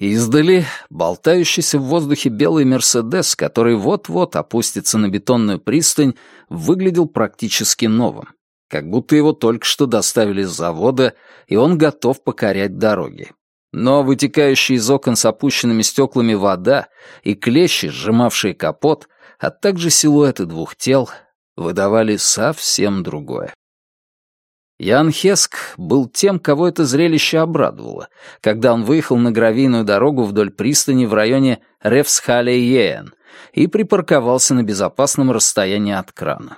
Издали болтающийся в воздухе белый «Мерседес», который вот-вот опустится на бетонную пристань, выглядел практически новым, как будто его только что доставили с завода, и он готов покорять дороги. Но вытекающая из окон с опущенными стеклами вода и клещи, сжимавшие капот, а также силуэты двух тел, выдавали совсем другое. Ян Хеск был тем, кого это зрелище обрадовало, когда он выехал на гравийную дорогу вдоль пристани в районе Ревсхале-Йеен и припарковался на безопасном расстоянии от крана.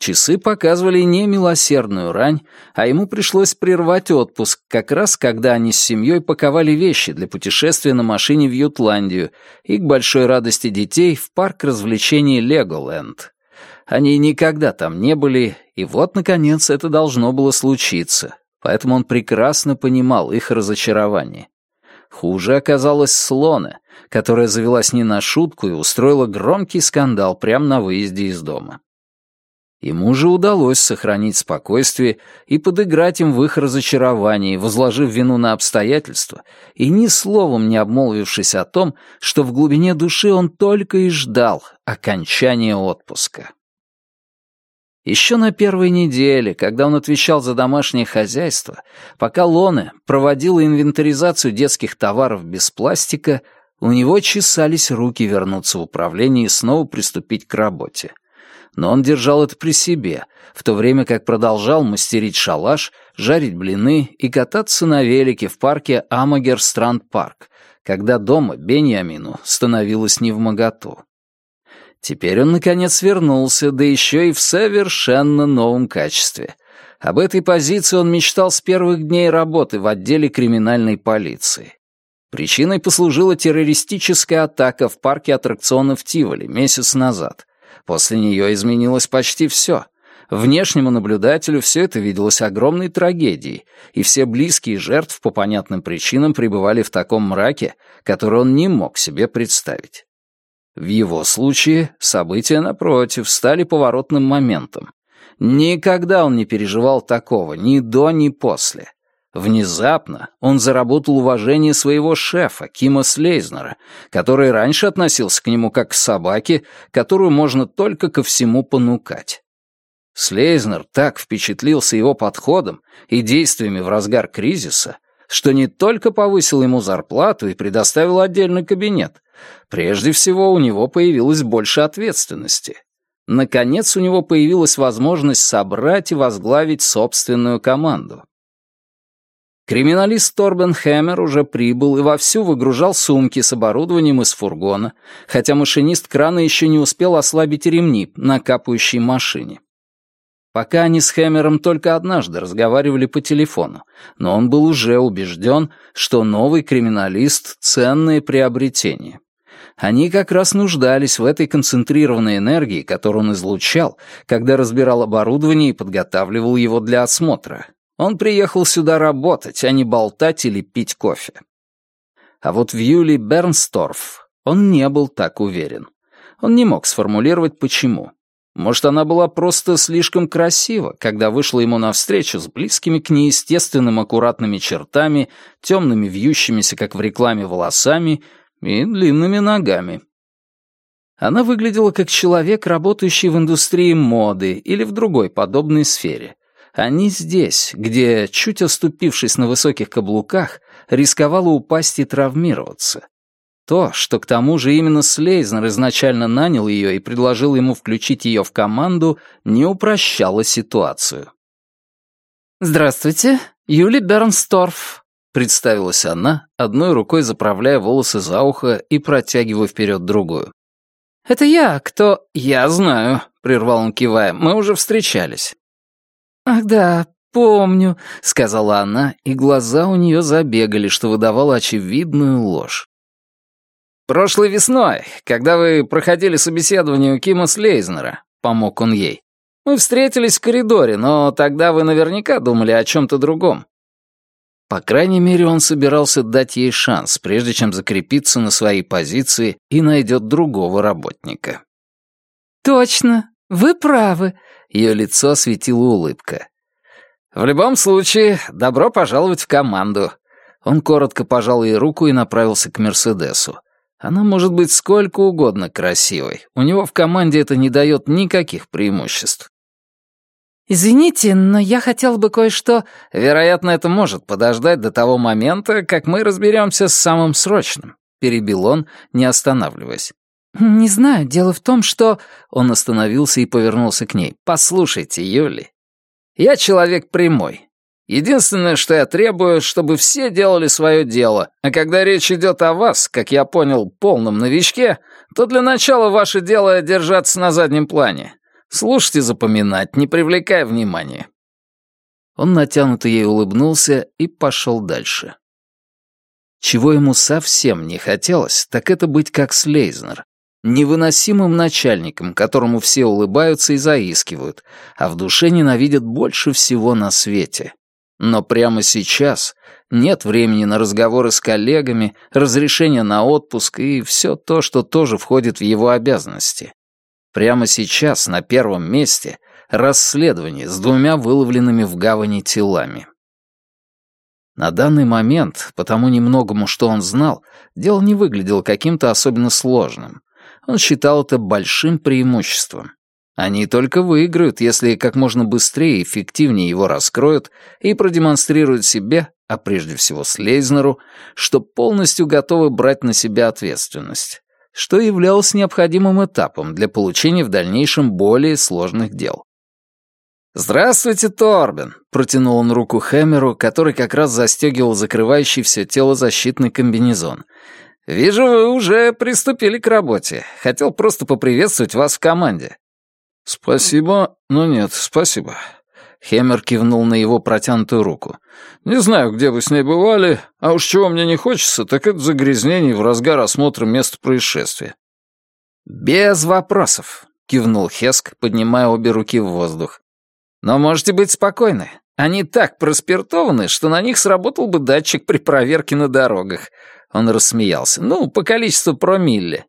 Часы показывали не милосердную рань, а ему пришлось прервать отпуск, как раз когда они с семьей паковали вещи для путешествия на машине в Ютландию и, к большой радости детей, в парк развлечений Леголэнд. Они никогда там не были, и вот, наконец, это должно было случиться, поэтому он прекрасно понимал их разочарование. Хуже оказалось Слона, которая завелась не на шутку и устроила громкий скандал прямо на выезде из дома. Ему же удалось сохранить спокойствие и подыграть им в их разочаровании, возложив вину на обстоятельства и ни словом не обмолвившись о том, что в глубине души он только и ждал окончания отпуска. Еще на первой неделе, когда он отвечал за домашнее хозяйство, пока Лоне проводила инвентаризацию детских товаров без пластика, у него чесались руки вернуться в управление и снова приступить к работе. Но он держал это при себе, в то время как продолжал мастерить шалаш, жарить блины и кататься на велике в парке Амагер Странд Парк, когда дома Беньямину становилось невмоготу. Теперь он, наконец, вернулся, да еще и в совершенно новом качестве. Об этой позиции он мечтал с первых дней работы в отделе криминальной полиции. Причиной послужила террористическая атака в парке аттракционов Тиволи месяц назад. После нее изменилось почти все. Внешнему наблюдателю все это виделось огромной трагедией, и все близкие жертв по понятным причинам пребывали в таком мраке, который он не мог себе представить. В его случае события, напротив, стали поворотным моментом. Никогда он не переживал такого, ни до, ни после. Внезапно он заработал уважение своего шефа, Кима Слейзнера, который раньше относился к нему как к собаке, которую можно только ко всему понукать. Слейзнер так впечатлился его подходом и действиями в разгар кризиса, что не только повысил ему зарплату и предоставил отдельный кабинет, Прежде всего, у него появилось больше ответственности. Наконец, у него появилась возможность собрать и возглавить собственную команду. Криминалист Торбен Хэмер уже прибыл и вовсю выгружал сумки с оборудованием из фургона, хотя машинист крана еще не успел ослабить ремни на капающей машине. Пока они с Хэмером только однажды разговаривали по телефону, но он был уже убежден, что новый криминалист — ценное приобретение. Они как раз нуждались в этой концентрированной энергии, которую он излучал, когда разбирал оборудование и подготавливал его для осмотра. Он приехал сюда работать, а не болтать или пить кофе. А вот в Юли Бернсторф он не был так уверен. Он не мог сформулировать, почему. Может, она была просто слишком красива, когда вышла ему навстречу с близкими к неестественным аккуратными чертами, темными вьющимися, как в рекламе, волосами и длинными ногами. Она выглядела как человек, работающий в индустрии моды или в другой подобной сфере. Они здесь, где, чуть оступившись на высоких каблуках, рисковала упасть и травмироваться. То, что к тому же именно Слейзнер изначально нанял ее и предложил ему включить ее в команду, не упрощало ситуацию. «Здравствуйте, Юли Бернсторф», Представилась она, одной рукой заправляя волосы за ухо и протягивая вперед другую. «Это я, кто...» «Я знаю», — прервал он, кивая. «Мы уже встречались». «Ах да, помню», — сказала она, и глаза у нее забегали, что выдавало очевидную ложь. «Прошлой весной, когда вы проходили собеседование у Кима Слейзнера», — помог он ей. «Мы встретились в коридоре, но тогда вы наверняка думали о чем-то другом. По крайней мере, он собирался дать ей шанс, прежде чем закрепиться на своей позиции и найдет другого работника. «Точно, вы правы», — ее лицо осветила улыбка. «В любом случае, добро пожаловать в команду». Он коротко пожал ей руку и направился к Мерседесу. Она может быть сколько угодно красивой. У него в команде это не дает никаких преимуществ. «Извините, но я хотел бы кое-что...» «Вероятно, это может подождать до того момента, как мы разберемся с самым срочным», — перебил он, не останавливаясь. «Не знаю, дело в том, что...» Он остановился и повернулся к ней. «Послушайте, Юли, я человек прямой. Единственное, что я требую, чтобы все делали свое дело, а когда речь идет о вас, как я понял, полном новичке, то для начала ваше дело держаться на заднем плане. Слушать и запоминать, не привлекая внимания». Он натянуто ей улыбнулся и пошел дальше. Чего ему совсем не хотелось, так это быть как Слейзнер, невыносимым начальником, которому все улыбаются и заискивают, а в душе ненавидят больше всего на свете. Но прямо сейчас нет времени на разговоры с коллегами, разрешение на отпуск и все то, что тоже входит в его обязанности. Прямо сейчас на первом месте расследование с двумя выловленными в гавани телами. На данный момент, по тому немногому, что он знал, дело не выглядело каким-то особенно сложным. Он считал это большим преимуществом. Они только выиграют, если как можно быстрее и эффективнее его раскроют и продемонстрируют себе, а прежде всего Слейзнеру, что полностью готовы брать на себя ответственность что являлось необходимым этапом для получения в дальнейшем более сложных дел. «Здравствуйте, Торбин!» — протянул он руку Хэмеру, который как раз застегивал закрывающий все тело защитный комбинезон. «Вижу, вы уже приступили к работе. Хотел просто поприветствовать вас в команде». «Спасибо, но нет, спасибо. Хемер кивнул на его протянутую руку. «Не знаю, где вы с ней бывали, а уж чего мне не хочется, так это загрязнение в разгар осмотра места происшествия». «Без вопросов», — кивнул Хеск, поднимая обе руки в воздух. «Но можете быть спокойны. Они так проспиртованы, что на них сработал бы датчик при проверке на дорогах». Он рассмеялся. «Ну, по количеству промилле.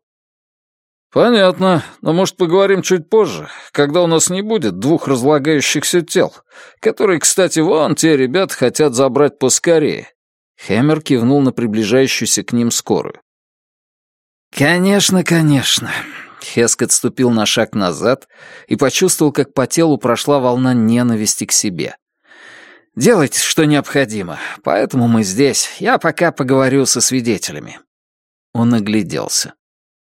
«Понятно, но, может, поговорим чуть позже, когда у нас не будет двух разлагающихся тел, которые, кстати, вон те ребята хотят забрать поскорее». Хэммер кивнул на приближающуюся к ним скорую. «Конечно, конечно». Хеск отступил на шаг назад и почувствовал, как по телу прошла волна ненависти к себе. «Делайте, что необходимо, поэтому мы здесь. Я пока поговорю со свидетелями». Он огляделся.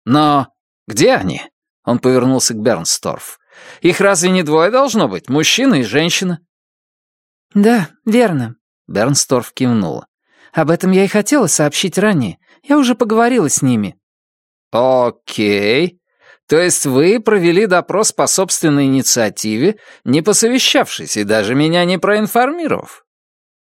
«Но «Где они?» — он повернулся к Бернсторф. «Их разве не двое должно быть, мужчина и женщина?» «Да, верно», — Бернсторф кивнула. «Об этом я и хотела сообщить ранее. Я уже поговорила с ними». «Окей. То есть вы провели допрос по собственной инициативе, не посовещавшись и даже меня не проинформировав?»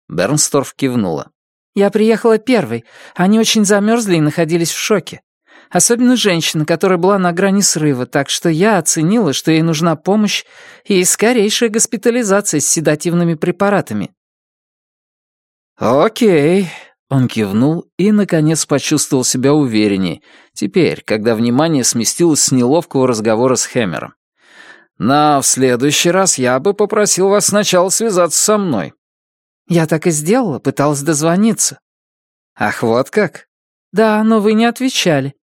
Бернсторф кивнула. «Я приехала первой. Они очень замерзли и находились в шоке. Особенно женщина, которая была на грани срыва, так что я оценила, что ей нужна помощь и скорейшая госпитализация с седативными препаратами. «Окей», — он кивнул и, наконец, почувствовал себя увереннее, теперь, когда внимание сместилось с неловкого разговора с Хэмером. «Но в следующий раз я бы попросил вас сначала связаться со мной». «Я так и сделала, пыталась дозвониться». «Ах, вот как?» «Да, но вы не отвечали».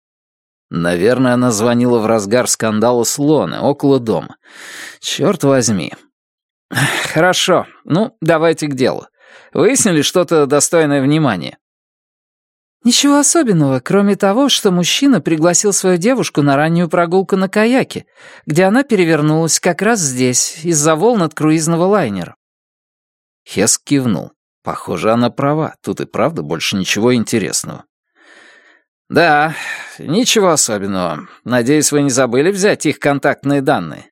Наверное, она звонила в разгар скандала с Лоны, около дома. Черт возьми. Хорошо, ну, давайте к делу. Выяснили что-то достойное внимания? Ничего особенного, кроме того, что мужчина пригласил свою девушку на раннюю прогулку на каяке, где она перевернулась как раз здесь, из-за волн от круизного лайнера. Хеск кивнул. Похоже, она права, тут и правда больше ничего интересного. «Да, ничего особенного. Надеюсь, вы не забыли взять их контактные данные?»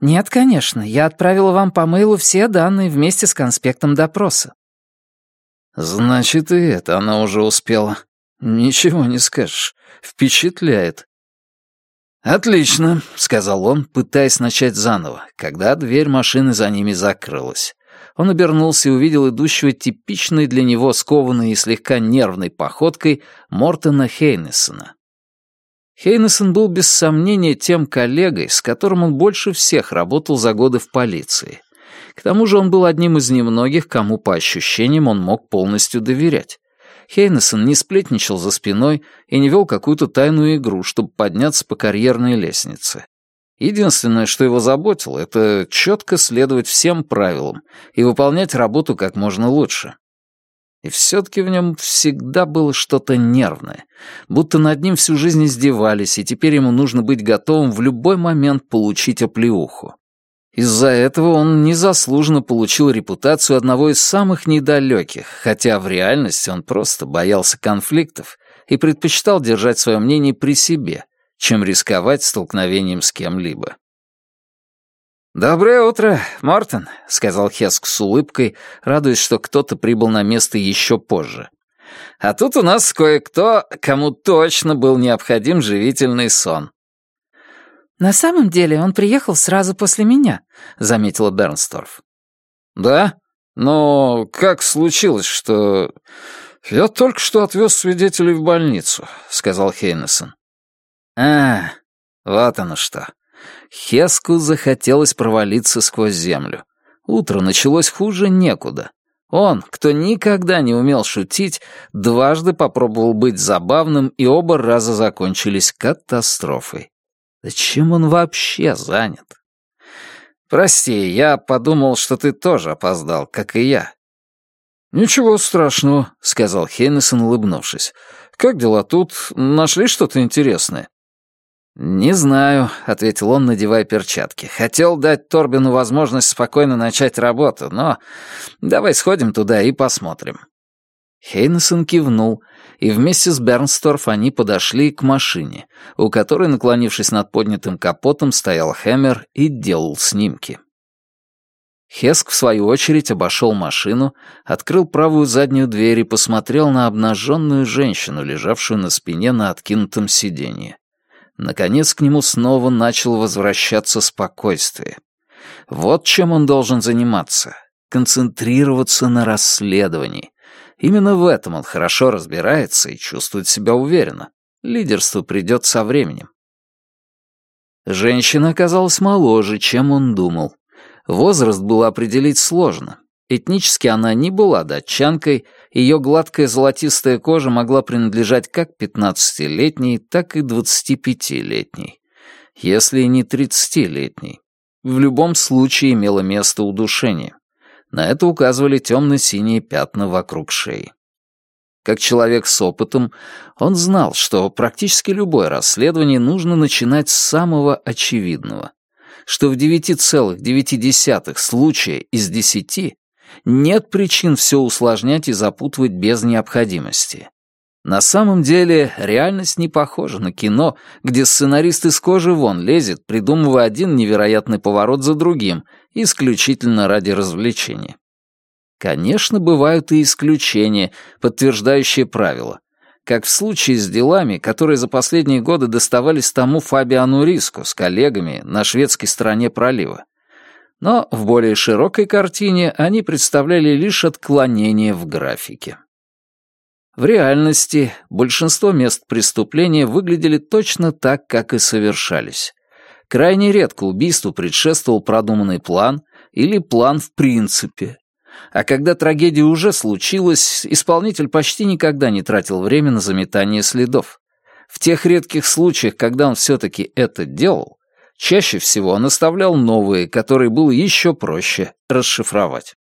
«Нет, конечно. Я отправила вам по мейлу все данные вместе с конспектом допроса». «Значит, и это она уже успела. Ничего не скажешь. Впечатляет». «Отлично», — сказал он, пытаясь начать заново, когда дверь машины за ними закрылась. Он обернулся и увидел идущего типичной для него скованной и слегка нервной походкой Мортона Хейнесона. Хейнесон был без сомнения тем коллегой, с которым он больше всех работал за годы в полиции. К тому же он был одним из немногих, кому по ощущениям он мог полностью доверять. Хейнесон не сплетничал за спиной и не вел какую-то тайную игру, чтобы подняться по карьерной лестнице. Единственное, что его заботило, это четко следовать всем правилам и выполнять работу как можно лучше. И все-таки в нем всегда было что-то нервное, будто над ним всю жизнь издевались, и теперь ему нужно быть готовым в любой момент получить оплеуху. Из-за этого он незаслуженно получил репутацию одного из самых недалеких, хотя в реальности он просто боялся конфликтов и предпочитал держать свое мнение при себе, чем рисковать столкновением с кем-либо. «Доброе утро, Мортон», — сказал Хеск с улыбкой, радуясь, что кто-то прибыл на место еще позже. «А тут у нас кое-кто, кому точно был необходим живительный сон». «На самом деле он приехал сразу после меня», — заметила Бернсторф. «Да? Но как случилось, что...» «Я только что отвез свидетелей в больницу», — сказал Хейнесон. «А, вот оно что. Хеску захотелось провалиться сквозь землю. Утро началось хуже некуда. Он, кто никогда не умел шутить, дважды попробовал быть забавным, и оба раза закончились катастрофой. Зачем он вообще занят? «Прости, я подумал, что ты тоже опоздал, как и я». «Ничего страшного», — сказал Хейнесон, улыбнувшись. «Как дела тут? Нашли что-то интересное?» «Не знаю», — ответил он, надевая перчатки. «Хотел дать Торбину возможность спокойно начать работу, но давай сходим туда и посмотрим». Хейнесон кивнул, и вместе с Бернсторф они подошли к машине, у которой, наклонившись над поднятым капотом, стоял Хэммер и делал снимки. Хеск, в свою очередь, обошел машину, открыл правую заднюю дверь и посмотрел на обнаженную женщину, лежавшую на спине на откинутом сиденье. Наконец к нему снова начало возвращаться спокойствие. Вот чем он должен заниматься. Концентрироваться на расследовании. Именно в этом он хорошо разбирается и чувствует себя уверенно. Лидерство придет со временем. Женщина оказалась моложе, чем он думал. Возраст было определить сложно. Этнически она не была датчанкой, ее гладкая золотистая кожа могла принадлежать как 15-летней, так и 25-летней. Если не 30-летней. В любом случае имело место удушение. На это указывали темно-синие пятна вокруг шеи. Как человек с опытом, он знал, что практически любое расследование нужно начинать с самого очевидного, что в 9,9 случая из 10 нет причин все усложнять и запутывать без необходимости. На самом деле, реальность не похожа на кино, где сценарист из кожи вон лезет, придумывая один невероятный поворот за другим, исключительно ради развлечения. Конечно, бывают и исключения, подтверждающие правила. Как в случае с делами, которые за последние годы доставались тому Фабиану Риску с коллегами на шведской стороне пролива но в более широкой картине они представляли лишь отклонение в графике. В реальности большинство мест преступления выглядели точно так, как и совершались. Крайне редко убийству предшествовал продуманный план или план в принципе. А когда трагедия уже случилась, исполнитель почти никогда не тратил время на заметание следов. В тех редких случаях, когда он все-таки это делал, Чаще всего он оставлял новые, которые было еще проще расшифровать.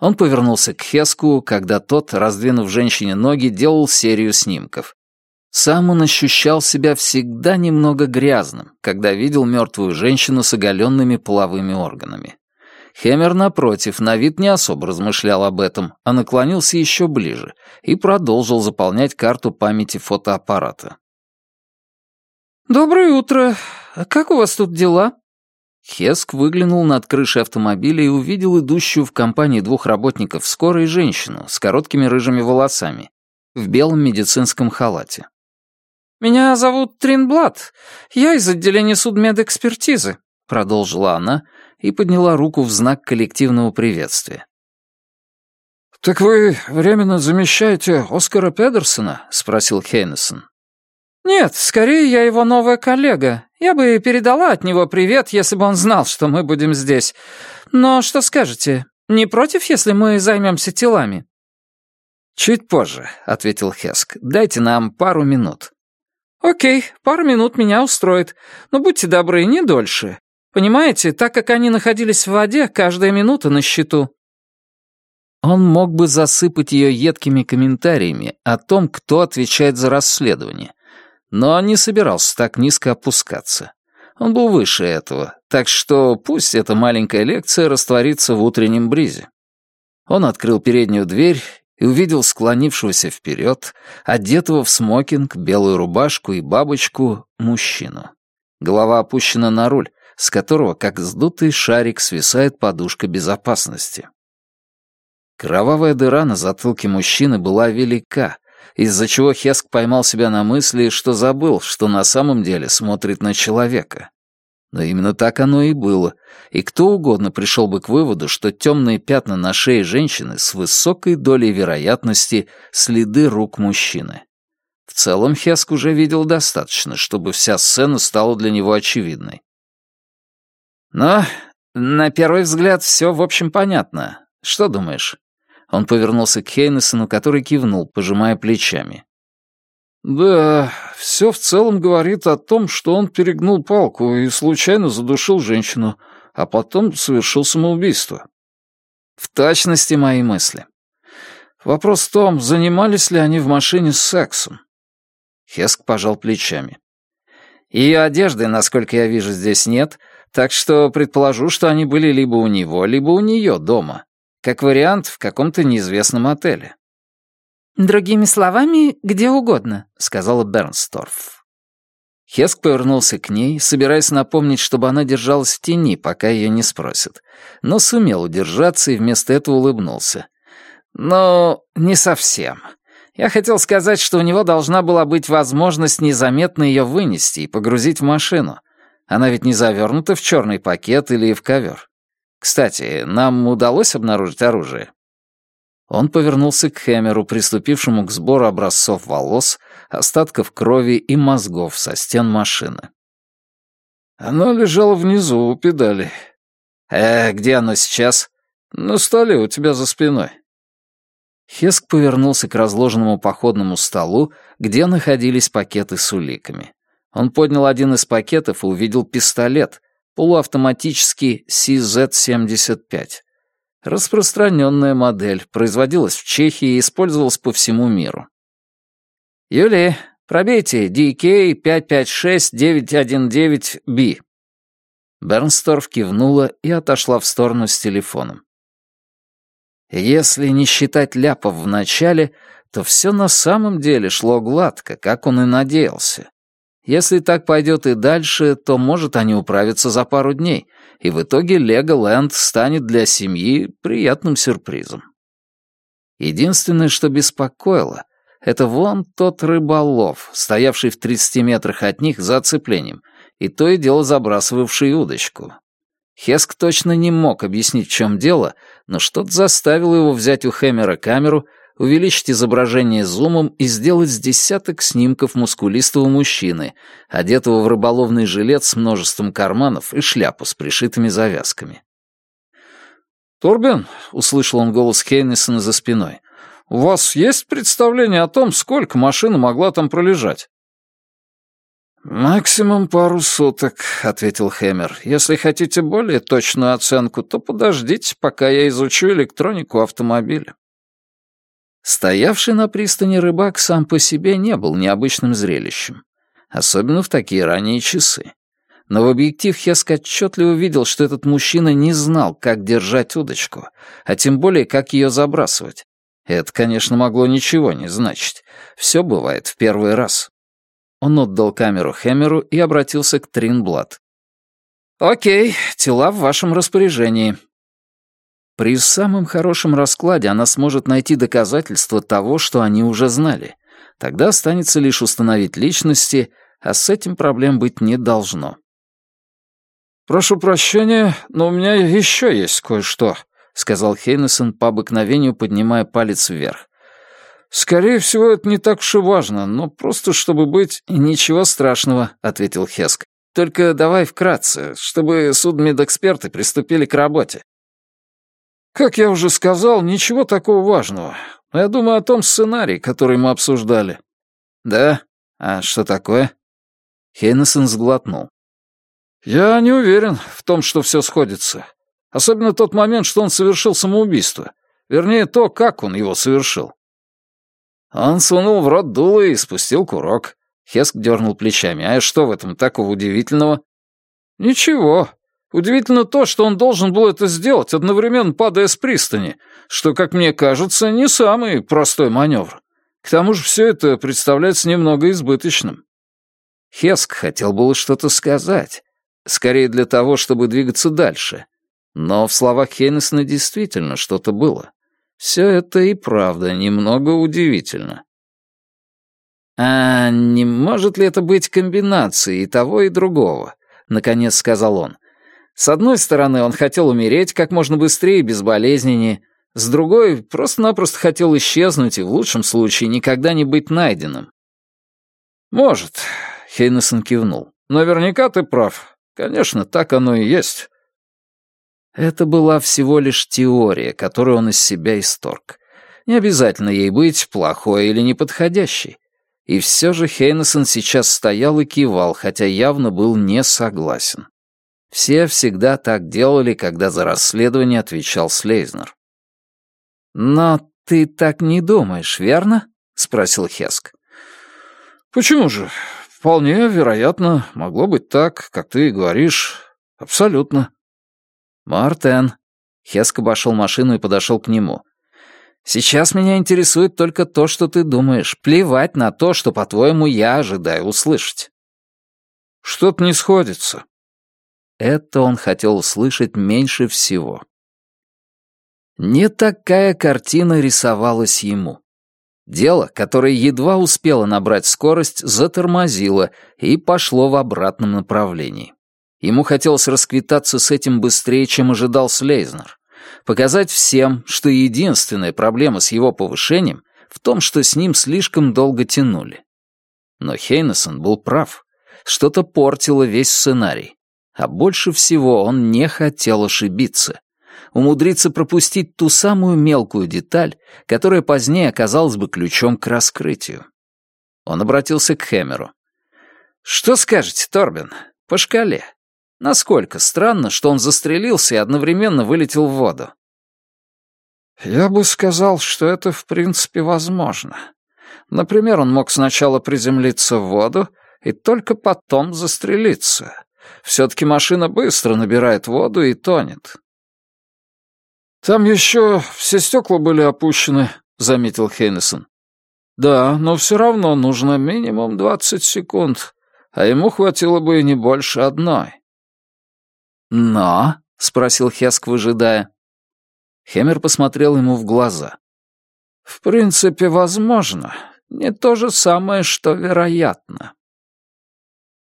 Он повернулся к Хеску, когда тот, раздвинув женщине ноги, делал серию снимков. Сам он ощущал себя всегда немного грязным, когда видел мертвую женщину с оголенными половыми органами. Хемер, напротив, на вид не особо размышлял об этом, а наклонился еще ближе и продолжил заполнять карту памяти фотоаппарата. «Доброе утро. Как у вас тут дела?» Хеск выглянул над крышей автомобиля и увидел идущую в компании двух работников скорой женщину с короткими рыжими волосами в белом медицинском халате. «Меня зовут Тринблад. Я из отделения судмедэкспертизы», — продолжила она и подняла руку в знак коллективного приветствия. «Так вы временно замещаете Оскара Педерсона?» — спросил Хейнесон. «Нет, скорее я его новая коллега, Я бы передала от него привет, если бы он знал, что мы будем здесь. Но что скажете, не против, если мы займемся телами?» «Чуть позже», — ответил Хеск. «Дайте нам пару минут». «Окей, пару минут меня устроит. Но будьте добры, не дольше. Понимаете, так как они находились в воде, каждая минута на счету». Он мог бы засыпать ее едкими комментариями о том, кто отвечает за расследование, но не собирался так низко опускаться. Он был выше этого, так что пусть эта маленькая лекция растворится в утреннем бризе. Он открыл переднюю дверь и увидел склонившегося вперед, одетого в смокинг, белую рубашку и бабочку, мужчину. Голова опущена на руль, с которого, как сдутый шарик, свисает подушка безопасности. Кровавая дыра на затылке мужчины была велика, из-за чего Хеск поймал себя на мысли, что забыл, что на самом деле смотрит на человека. Но именно так оно и было, и кто угодно пришел бы к выводу, что темные пятна на шее женщины с высокой долей вероятности следы рук мужчины. В целом Хеск уже видел достаточно, чтобы вся сцена стала для него очевидной. Но, на первый взгляд, все, в общем, понятно. Что думаешь? Он повернулся к Хейнесону, который кивнул, пожимая плечами. «Да, все в целом говорит о том, что он перегнул палку и случайно задушил женщину, а потом совершил самоубийство». «В точности мои мысли». «Вопрос в том, занимались ли они в машине с сексом?» Хеск пожал плечами. «Ее одежды, насколько я вижу, здесь нет, так что предположу, что они были либо у него, либо у нее дома. Как вариант, в каком-то неизвестном отеле. «Другими словами, где угодно», — сказала Бернсторф. Хеск повернулся к ней, собираясь напомнить, чтобы она держалась в тени, пока ее не спросят, но сумел удержаться и вместо этого улыбнулся. «Но не совсем. Я хотел сказать, что у него должна была быть возможность незаметно ее вынести и погрузить в машину. Она ведь не завернута в черный пакет или в ковер. Кстати, нам удалось обнаружить оружие?» Он повернулся к Хэмеру, приступившему к сбору образцов волос, остатков крови и мозгов со стен машины. «Оно лежало внизу, у педали». «Э, где оно сейчас?» «На столе у тебя за спиной». Хеск повернулся к разложенному походному столу, где находились пакеты с уликами. Он поднял один из пакетов и увидел пистолет, полуавтоматический CZ-75. Распространенная модель, производилась в Чехии и использовалась по всему миру. «Юлия, пробейте DK-556-919B». Бернсторф кивнула и отошла в сторону с телефоном. Если не считать ляпов в начале, то все на самом деле шло гладко, как он и надеялся. Если так пойдет и дальше, то, может, они управятся за пару дней, и в итоге Леголэнд станет для семьи приятным сюрпризом. Единственное, что беспокоило, это вон тот рыболов, стоявший в 30 метрах от них за оцеплением, и то и дело забрасывавший удочку. Хеск точно не мог объяснить, в чем дело, но что-то заставило его взять у Хэмера камеру увеличить изображение зумом и сделать с десяток снимков мускулистого мужчины, одетого в рыболовный жилет с множеством карманов и шляпу с пришитыми завязками. «Торбен», — услышал он голос Хейнесона за спиной, — «у вас есть представление о том, сколько машина могла там пролежать?» «Максимум пару суток», — ответил Хэмер. «Если хотите более точную оценку, то подождите, пока я изучу электронику автомобиля». Стоявший на пристани рыбак сам по себе не был необычным зрелищем, особенно в такие ранние часы. Но в объектив Хеск отчетливо видел, что этот мужчина не знал, как держать удочку, а тем более, как ее забрасывать. Это, конечно, могло ничего не значить. Все бывает в первый раз. Он отдал камеру Хэмеру и обратился к Тринблад. «Окей, тела в вашем распоряжении. При самом хорошем раскладе она сможет найти доказательства того, что они уже знали. Тогда останется лишь установить личности, а с этим проблем быть не должно. «Прошу прощения, но у меня еще есть кое-что», — сказал Хейнесон по обыкновению, поднимая палец вверх. «Скорее всего, это не так уж и важно, но просто чтобы быть...» «Ничего страшного», — ответил Хеск. Только давай вкратце, чтобы судмедэксперты приступили к работе». «Как я уже сказал, ничего такого важного. Я думаю о том сценарии, который мы обсуждали». «Да? А что такое?» Хейнесон сглотнул. «Я не уверен в том, что все сходится. Особенно тот момент, что он совершил самоубийство. Вернее, то, как он его совершил. Он сунул в рот дуло и спустил курок. Хеск дернул плечами. А что в этом такого удивительного? Ничего. Удивительно то, что он должен был это сделать, одновременно падая с пристани, что, как мне кажется, не самый простой маневр. К тому же все это представляется немного избыточным. Хеск хотел было что-то сказать. Скорее для того, чтобы двигаться дальше. Но в словах Хейнесона действительно что-то было. Все это и правда немного удивительно. «А не может ли это быть комбинацией того, и другого?» — наконец сказал он. «С одной стороны, он хотел умереть как можно быстрее и безболезненнее, с другой — просто-напросто хотел исчезнуть и в лучшем случае никогда не быть найденным». «Может», — Хейнесон кивнул. «Наверняка ты прав. Конечно, так оно и есть. Это была всего лишь теория, которую он из себя исторг. Не обязательно ей быть плохой или неподходящей. И все же Хейнесон сейчас стоял и кивал, хотя явно был не согласен. Все всегда так делали, когда за расследование отвечал Слейзнер. «Но ты так не думаешь, верно?» — спросил Хеск. «Почему же? Вполне вероятно, могло быть так, как ты и говоришь. Абсолютно». «Мартен». Хеск обошел машину и подошел к нему. «Сейчас меня интересует только то, что ты думаешь. Плевать на то, что, по-твоему, я ожидаю услышать». «Что-то не сходится». Это он хотел услышать меньше всего. Не такая картина рисовалась ему. Дело, которое едва успело набрать скорость, затормозило и пошло в обратном направлении. Ему хотелось расквитаться с этим быстрее, чем ожидал Слейзнер. Показать всем, что единственная проблема с его повышением в том, что с ним слишком долго тянули. Но Хейнесон был прав. Что-то портило весь сценарий. А больше всего он не хотел ошибиться. Умудриться пропустить ту самую мелкую деталь, которая позднее оказалась бы ключом к раскрытию. Он обратился к Хэмеру. «Что скажете, Торбин, по шкале? Насколько странно, что он застрелился и одновременно вылетел в воду. Я бы сказал, что это в принципе возможно. Например, он мог сначала приземлиться в воду и только потом застрелиться. Все-таки машина быстро набирает воду и тонет. «Там еще все стекла были опущены», — заметил Хейнесон. «Да, но все равно нужно минимум двадцать секунд, а ему хватило бы и не больше одной». «Но?» — спросил Хеск, выжидая. Хемер посмотрел ему в глаза. «В принципе, возможно. Не то же самое, что вероятно».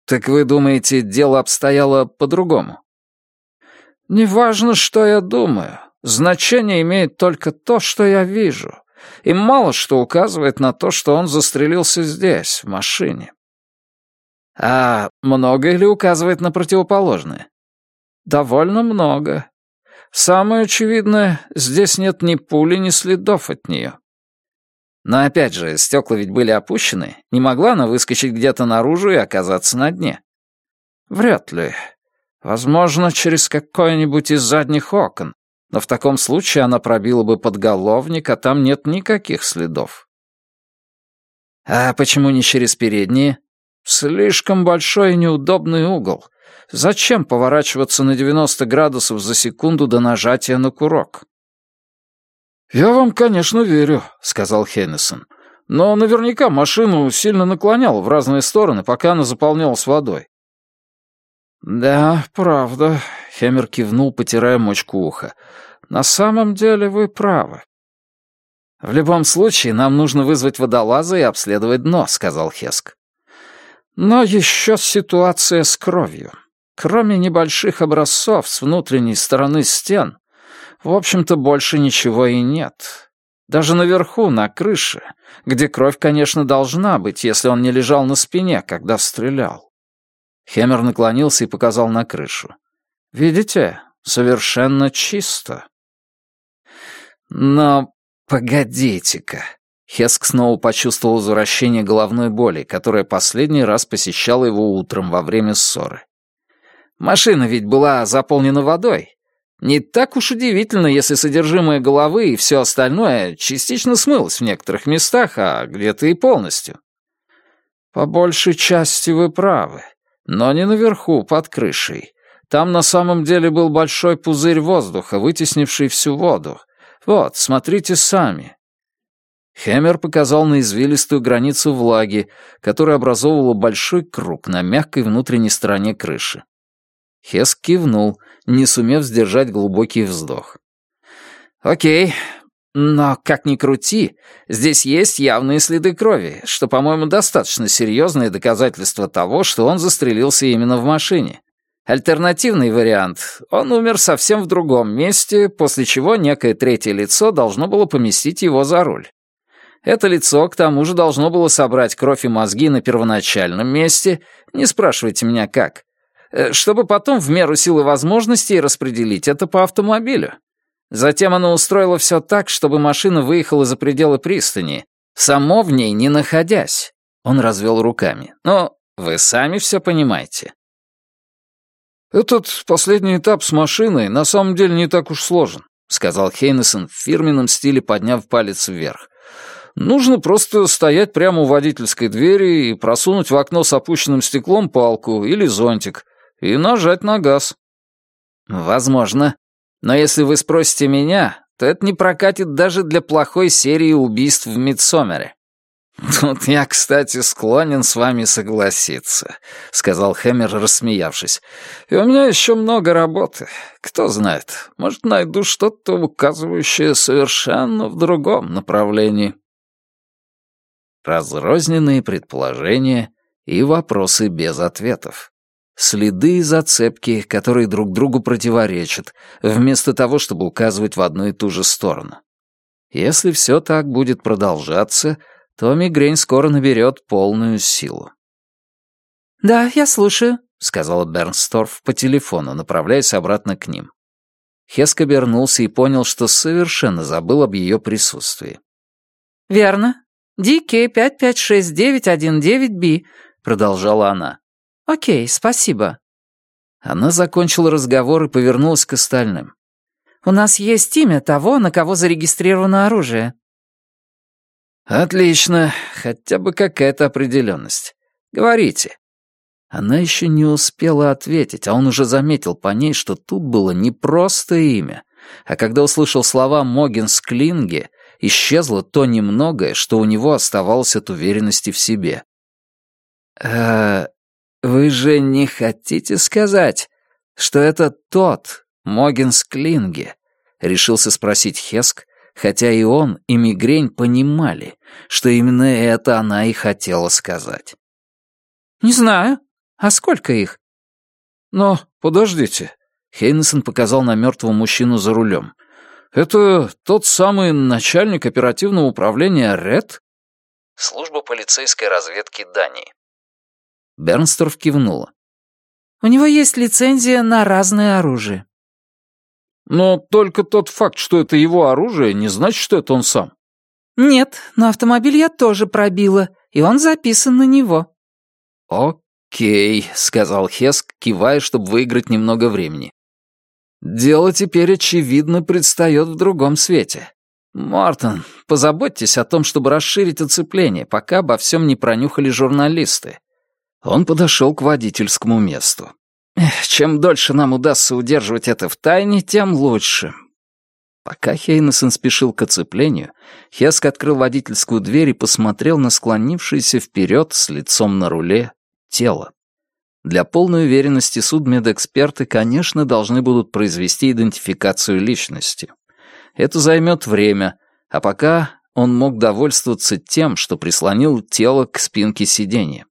«Так вы думаете, дело обстояло по-другому?» «Неважно, что я думаю. Значение имеет только то, что я вижу. И мало что указывает на то, что он застрелился здесь, в машине». «А многое ли указывает на противоположное?» Довольно много. Самое очевидное, здесь нет ни пули, ни следов от нее. Но опять же, стекла ведь были опущены. Не могла она выскочить где-то наружу и оказаться на дне. Вряд ли. Возможно, через какое-нибудь из задних окон. Но в таком случае она пробила бы подголовник, а там нет никаких следов. А почему не через передние? Слишком большой и неудобный угол. Зачем поворачиваться на 90 градусов за секунду до нажатия на курок? «Я вам, конечно, верю», — сказал Хеннисон. «Но наверняка машину сильно наклонял в разные стороны, пока она заполнялась водой». «Да, правда», — Хемер кивнул, потирая мочку уха. «На самом деле вы правы». «В любом случае, нам нужно вызвать водолаза и обследовать дно», — сказал Хеск. «Но еще ситуация с кровью. Кроме небольших образцов с внутренней стороны стен, в общем-то, больше ничего и нет. Даже наверху, на крыше, где кровь, конечно, должна быть, если он не лежал на спине, когда стрелял. Хемер наклонился и показал на крышу. «Видите, совершенно чисто». «Но погодите-ка». Хеск снова почувствовал возвращение головной боли, которая последний раз посещала его утром во время ссоры. «Машина ведь была заполнена водой. Не так уж удивительно, если содержимое головы и все остальное частично смылось в некоторых местах, а где-то и полностью». «По большей части вы правы, но не наверху, под крышей. Там на самом деле был большой пузырь воздуха, вытеснивший всю воду. Вот, смотрите сами». Хэмер показал на извилистую границу влаги, которая образовывала большой круг на мягкой внутренней стороне крыши. Хес кивнул, не сумев сдержать глубокий вздох. «Окей, но, как ни крути, здесь есть явные следы крови, что, по-моему, достаточно серьезные доказательства того, что он застрелился именно в машине. Альтернативный вариант — он умер совсем в другом месте, после чего некое третье лицо должно было поместить его за руль. Это лицо, к тому же, должно было собрать кровь и мозги на первоначальном месте, не спрашивайте меня как, чтобы потом в меру силы возможностей распределить это по автомобилю. Затем она устроила все так, чтобы машина выехала за пределы пристани, само в ней не находясь. Он развел руками. Но вы сами все понимаете. «Этот последний этап с машиной на самом деле не так уж сложен», сказал Хейнесон в фирменном стиле, подняв палец вверх. «Нужно просто стоять прямо у водительской двери и просунуть в окно с опущенным стеклом палку или зонтик и нажать на газ». «Возможно. Но если вы спросите меня, то это не прокатит даже для плохой серии убийств в Мидсомере. «Тут я, кстати, склонен с вами согласиться», — сказал Хэмер, рассмеявшись. «И у меня еще много работы. Кто знает, может, найду что-то, указывающее совершенно в другом направлении». Разрозненные предположения и вопросы без ответов. Следы и зацепки, которые друг другу противоречат, вместо того, чтобы указывать в одну и ту же сторону. Если все так будет продолжаться, то мигрень скоро наберет полную силу. «Да, я слушаю», — сказала Бернсторф по телефону, направляясь обратно к ним. Хеск обернулся и понял, что совершенно забыл об ее присутствии. «Верно. DK556919B», — продолжала она. «Окей, спасибо». Она закончила разговор и повернулась к остальным. «У нас есть имя того, на кого зарегистрировано оружие». «Отлично, хотя бы какая-то определенность. Говорите». Она еще не успела ответить, а он уже заметил по ней, что тут было не просто имя, а когда услышал слова «Могинс Клинге», исчезло то немногое, что у него оставалось от уверенности в себе. «Э, «Вы же не хотите сказать, что это тот Могинс Клинге?» — решился спросить Хеск, хотя и он, и мигрень понимали, что именно это она и хотела сказать. «Не знаю. А сколько их?» «Но подождите», — Хейнесон показал на мертвого мужчину за рулем. «Это тот самый начальник оперативного управления РЭД?» Служба полицейской разведки Дании. Бернсторф кивнула. «У него есть лицензия на разное оружие». «Но только тот факт, что это его оружие, не значит, что это он сам». «Нет, но автомобиль я тоже пробила, и он записан на него». «Окей», — сказал Хеск, кивая, чтобы выиграть немного времени. «Дело теперь, очевидно, предстает в другом свете. Мортон, позаботьтесь о том, чтобы расширить оцепление, пока обо всем не пронюхали журналисты. Он подошел к водительскому месту. «Чем дольше нам удастся удерживать это в тайне, тем лучше». Пока Хейнесон спешил к оцеплению, Хеск открыл водительскую дверь и посмотрел на склонившееся вперед с лицом на руле тело. Для полной уверенности судмедэксперты, конечно, должны будут произвести идентификацию личности. Это займет время, а пока он мог довольствоваться тем, что прислонил тело к спинке сиденья.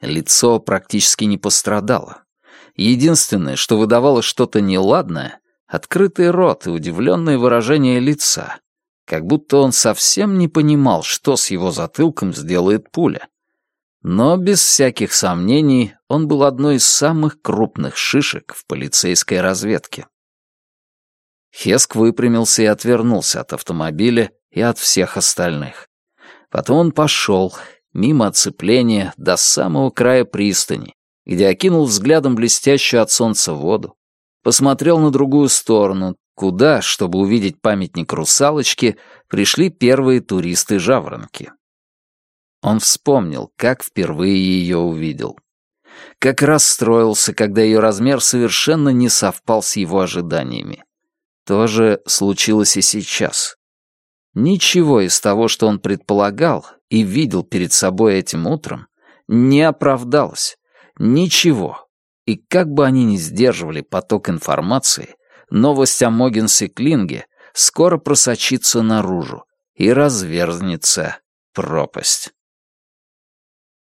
Лицо практически не пострадало. Единственное, что выдавало что-то неладное — открытый рот и удивленное выражение лица, как будто он совсем не понимал, что с его затылком сделает пуля. Но без всяких сомнений он был одной из самых крупных шишек в полицейской разведке. Хеск выпрямился и отвернулся от автомобиля и от всех остальных. Потом он пошел, мимо оцепления, до самого края пристани, где окинул взглядом блестящую от солнца воду, посмотрел на другую сторону, куда, чтобы увидеть памятник русалочки, пришли первые туристы-жаворонки. Он вспомнил, как впервые ее увидел. Как расстроился, когда ее размер совершенно не совпал с его ожиданиями. То же случилось и сейчас. Ничего из того, что он предполагал и видел перед собой этим утром, не оправдалось. Ничего. И как бы они ни сдерживали поток информации, новость о Могинсе Клинге скоро просочится наружу и разверзнется пропасть.